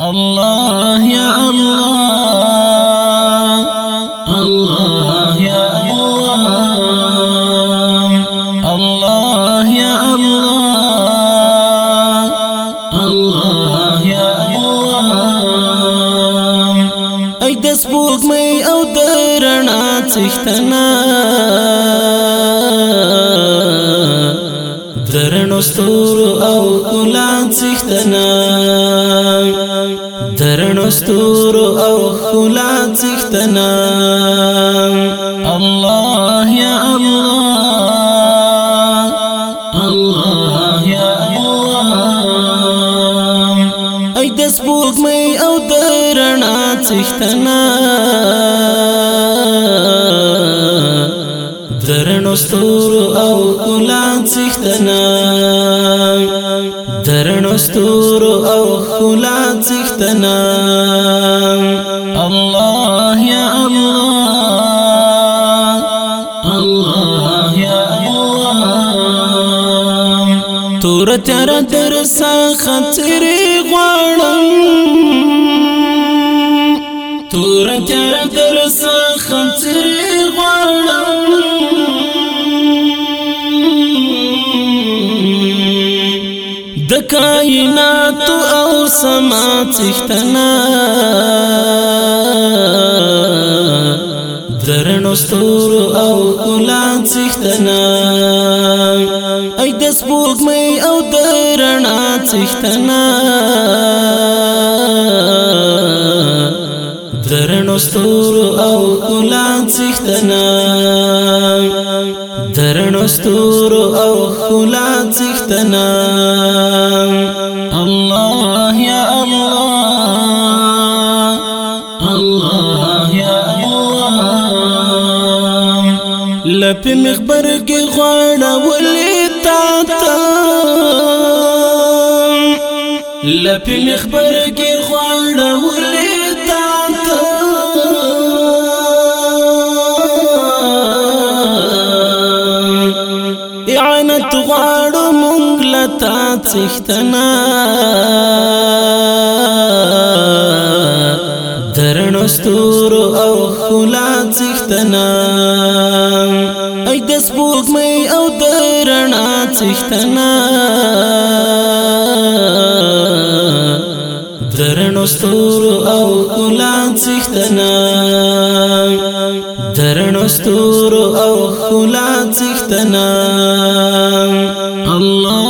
الله يا الله الله يا الله الله يا الله الله يا الله اي دسبوك مي او درنا رڼا درنا ستور او کلا څښتنه دستور او خلا تختنا الله يا الله الله يا الله او درنا څښتنا درنو ستور او خلا څښتنا تور او خلا څښتنا الله يا الله الله يا الله تور تر تر سا خطر غړم تور تر تر سا خطر غړم سما چختنا درنو ستور او اولان چختنا ای د سپوږمۍ او درنا چختنا درنو ستور او اولان چختنا درنو ستور او اولان چختنا په مخبر کې غواړه ولې تا ته لپی مخبر کې غواړه ولې تا ته اعنت غواړو مونږ لتا څښتنا درنو ستورو او خلا څښتنا د مې او د رڼا څښتنا درنو ستورو او کلان څښتنا درنو ستورو او کلان څښتنا الله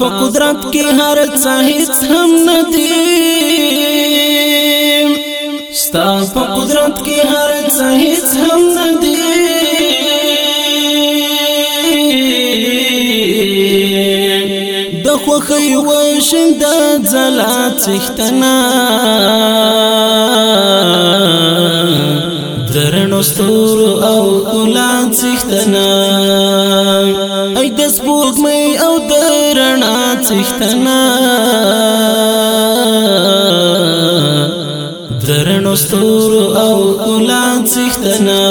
په قدرت کې هر څه هیڅ هم ندي ستا په قدرت کې هر څه هیڅ هم ندي د خوخي و شند ځلا څښتنا درنو ستور او اولا څښتنا اې د سپوږمۍ سختنا درنو ستورو او کلان سختنا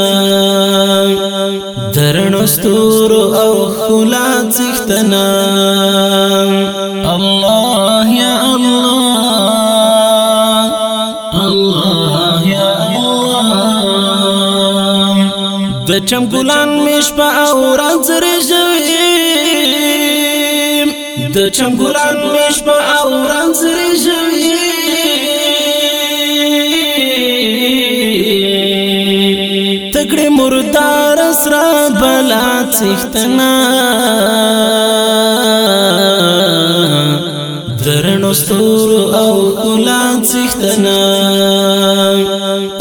درنو ستورو او کلان سختنا الله يا الله الله يا الله د چم ګلان مش په اوران سره شوی د چمګلان مش په اوران سره شوی تکړه مردار سره بلا څښتنا درنو ستور او کلا څښتنا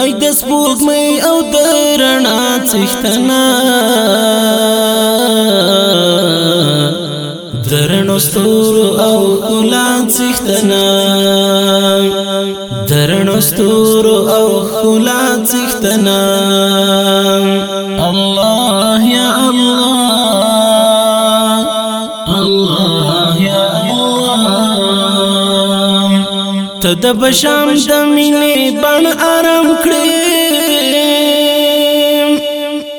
اې د سپوږمۍ او درنا څښتنا درنستور او کلان سختنا درنستور او کلان سختنا الله يا الله الله يا الله تد بشام د مینې بن آرام کړې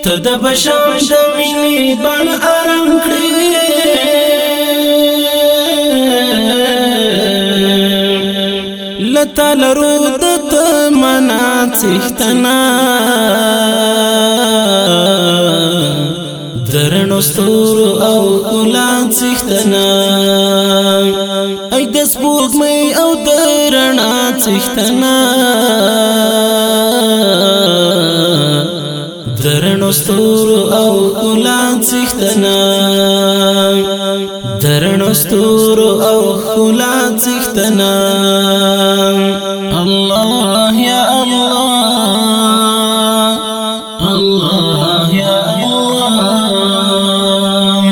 تد بشام د مینې بن آرام کړې تلرو د تمنا څښتنا درنو ستور او اولاد څښتنا اې د سپوږمۍ او درنا څښتنا درنو ستور او اولاد څښتنا درنو ستور او خلا څښتنا الله يا الله الله يا الله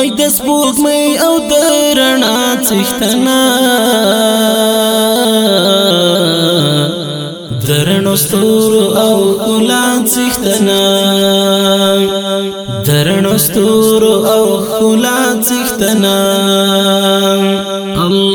اي د سپوږ مې او درنا څښتنا درنو ستور او کلا څښتنا درنو ستور او کلا څښتنا الله